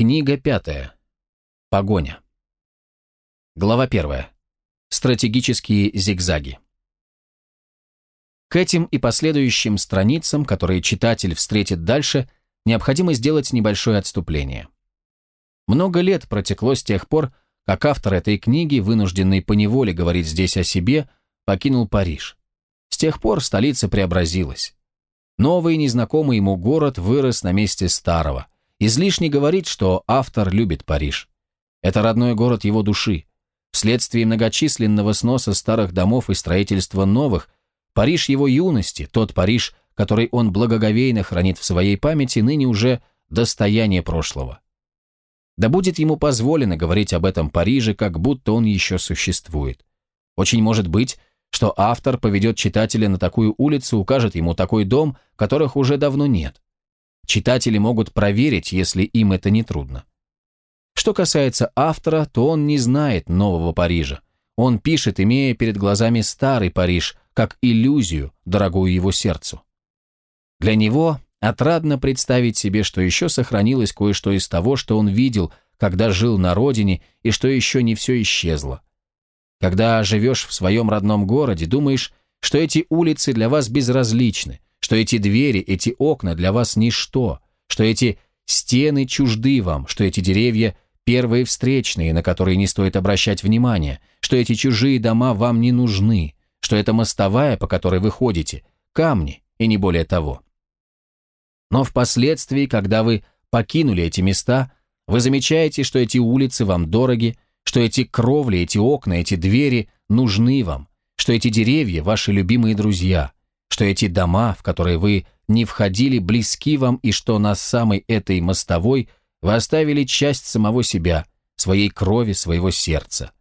Книга пятая. Погоня. Глава первая. Стратегические зигзаги. К этим и последующим страницам, которые читатель встретит дальше, необходимо сделать небольшое отступление. Много лет протекло с тех пор, как автор этой книги, вынужденный поневоле говорить здесь о себе, покинул Париж. С тех пор столица преобразилась. Новый незнакомый ему город вырос на месте старого. Излишне говорить, что автор любит Париж. Это родной город его души. Вследствие многочисленного сноса старых домов и строительства новых, Париж его юности, тот Париж, который он благоговейно хранит в своей памяти, ныне уже достояние прошлого. Да будет ему позволено говорить об этом Париже, как будто он еще существует. Очень может быть, что автор поведет читателя на такую улицу, укажет ему такой дом, которых уже давно нет. Читатели могут проверить, если им это не трудно. Что касается автора, то он не знает нового Парижа. Он пишет, имея перед глазами старый Париж, как иллюзию, дорогую его сердцу. Для него Отрадно представить себе, что еще сохранилось кое-что из того, что он видел, когда жил на родине, и что еще не все исчезло. Когда живешь в своем родном городе, думаешь, что эти улицы для вас безразличны, что эти двери, эти окна для вас ничто, что эти стены чужды вам, что эти деревья первые встречные, на которые не стоит обращать внимания, что эти чужие дома вам не нужны, что это мостовая, по которой вы ходите, камни и не более того. Но впоследствии, когда вы покинули эти места, вы замечаете, что эти улицы вам дороги, что эти кровли, эти окна, эти двери нужны вам, что эти деревья – ваши любимые друзья, что эти дома, в которые вы не входили, близки вам и что на самой этой мостовой вы оставили часть самого себя, своей крови, своего сердца.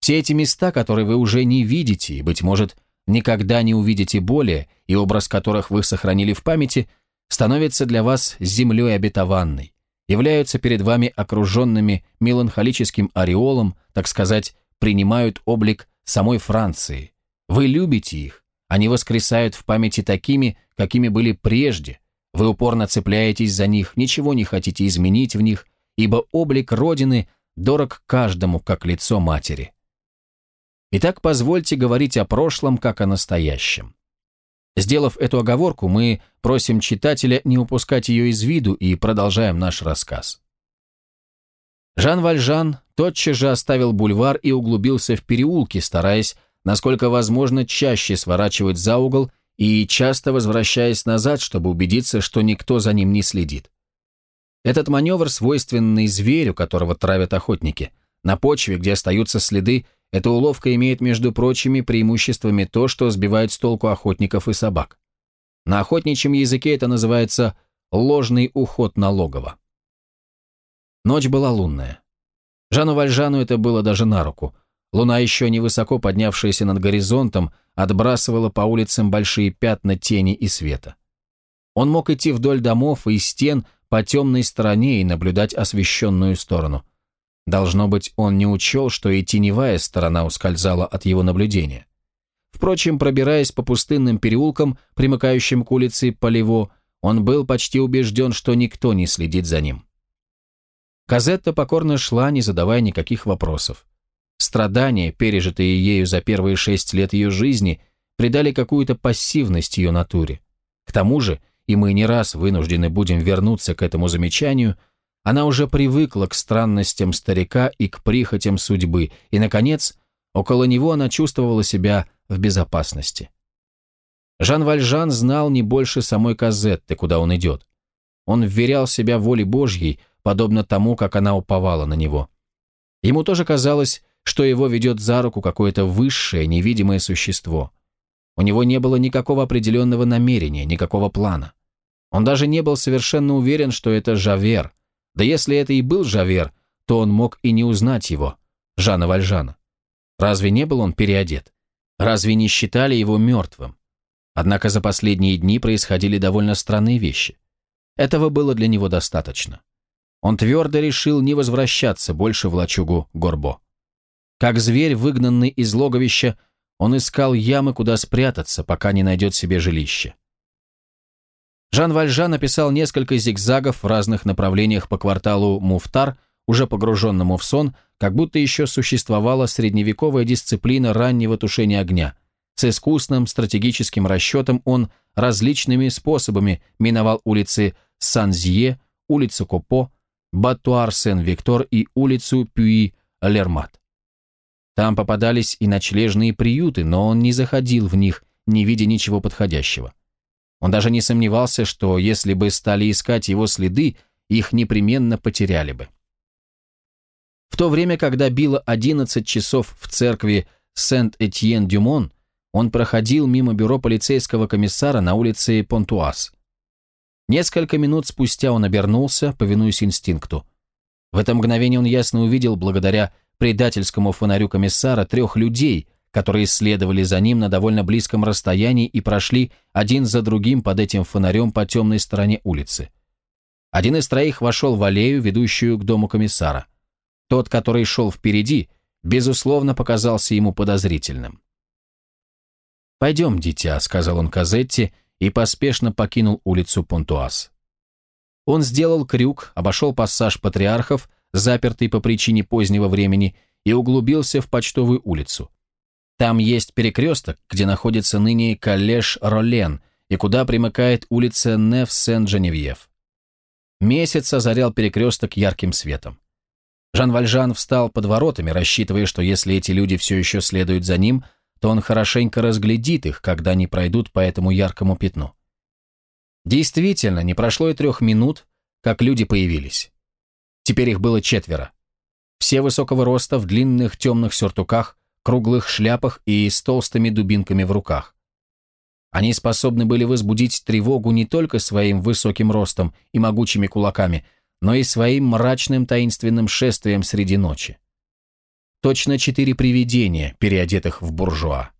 Все эти места, которые вы уже не видите и, быть может, никогда не увидите более, и образ которых вы сохранили в памяти – становятся для вас землей обетованной, являются перед вами окруженными меланхолическим ореолом, так сказать, принимают облик самой Франции. Вы любите их, они воскресают в памяти такими, какими были прежде, вы упорно цепляетесь за них, ничего не хотите изменить в них, ибо облик Родины дорог каждому, как лицо матери. Итак, позвольте говорить о прошлом, как о настоящем. Сделав эту оговорку, мы просим читателя не упускать ее из виду и продолжаем наш рассказ. Жан Вальжан тотчас же оставил бульвар и углубился в переулки, стараясь, насколько возможно, чаще сворачивать за угол и часто возвращаясь назад, чтобы убедиться, что никто за ним не следит. Этот маневр, свойственный зверю, которого травят охотники, на почве, где остаются следы, эта уловка имеет, между прочими, преимуществами то, что сбивает с толку охотников и собак. На охотничьем языке это называется ложный уход на логово. Ночь была лунная. Жану Вальжану это было даже на руку. Луна, еще невысоко поднявшаяся над горизонтом, отбрасывала по улицам большие пятна тени и света. Он мог идти вдоль домов и стен по темной стороне и наблюдать освещенную сторону. Должно быть, он не учел, что и теневая сторона ускользала от его наблюдения. Впрочем, пробираясь по пустынным переулкам, примыкающим к улице Полево, он был почти убежден, что никто не следит за ним. Казетта покорно шла, не задавая никаких вопросов. Страдания, пережитые ею за первые шесть лет ее жизни, придали какую-то пассивность ее натуре. К тому же, и мы не раз вынуждены будем вернуться к этому замечанию – она уже привыкла к странностям старика и к прихотям судьбы, и, наконец, около него она чувствовала себя в безопасности. Жан Вальжан знал не больше самой Казетты, куда он идет. Он вверял себя воле Божьей, подобно тому, как она уповала на него. Ему тоже казалось, что его ведет за руку какое-то высшее, невидимое существо. У него не было никакого определенного намерения, никакого плана. Он даже не был совершенно уверен, что это Жавер, да если это и был Жавер, то он мог и не узнать его, Жана Вальжана. Разве не был он переодет? Разве не считали его мертвым? Однако за последние дни происходили довольно странные вещи. Этого было для него достаточно. Он твердо решил не возвращаться больше в лачугу Горбо. Как зверь, выгнанный из логовища, он искал ямы, куда спрятаться, пока не найдет себе жилище. Жан Вальжан написал несколько зигзагов в разных направлениях по кварталу Муфтар, уже погруженному в сон, как будто еще существовала средневековая дисциплина раннего тушения огня. С искусным стратегическим расчетом он различными способами миновал улицы Санзье, улицу Копо, Батуар-Сен-Виктор и улицу Пюи-Лермат. Там попадались и ночлежные приюты, но он не заходил в них, не видя ничего подходящего. Он даже не сомневался, что если бы стали искать его следы, их непременно потеряли бы. В то время, когда било 11 часов в церкви Сент-Этьен-Дюмон, он проходил мимо бюро полицейского комиссара на улице Понтуаз. Несколько минут спустя он обернулся, повинуясь инстинкту. В это мгновение он ясно увидел, благодаря предательскому фонарю комиссара, трех людей, которые следовали за ним на довольно близком расстоянии и прошли один за другим под этим фонарем по темной стороне улицы. Один из троих вошел в аллею, ведущую к дому комиссара. Тот, который шел впереди, безусловно, показался ему подозрительным. «Пойдем, дитя», — сказал он Казетти и поспешно покинул улицу Понтуаз. Он сделал крюк, обошел пассаж патриархов, запертый по причине позднего времени, и углубился в почтовую улицу. Там есть перекресток, где находится ныне коллеж Ролен и куда примыкает улица Неф-Сен-Женевьев. Месяц озарял перекресток ярким светом. Жан Вальжан встал под воротами, рассчитывая, что если эти люди все еще следуют за ним, то он хорошенько разглядит их, когда они пройдут по этому яркому пятну. Действительно, не прошло и трех минут, как люди появились. Теперь их было четверо. Все высокого роста, в длинных темных сюртуках, круглых шляпах и с толстыми дубинками в руках. Они способны были возбудить тревогу не только своим высоким ростом и могучими кулаками, но и своим мрачным таинственным шествием среди ночи. Точно четыре привидения, переодетых в буржуа.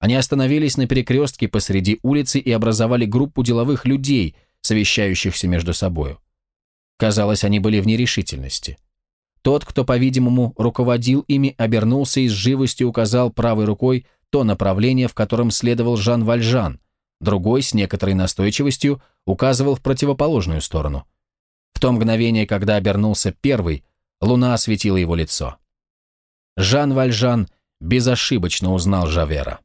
Они остановились на перекрестке посреди улицы и образовали группу деловых людей, совещающихся между собою. Казалось, они были в нерешительности. Тот, кто, по-видимому, руководил ими, обернулся и с живостью указал правой рукой то направление, в котором следовал Жан Вальжан, другой, с некоторой настойчивостью, указывал в противоположную сторону. В то мгновение, когда обернулся первый, луна осветила его лицо. Жан Вальжан безошибочно узнал Жавера.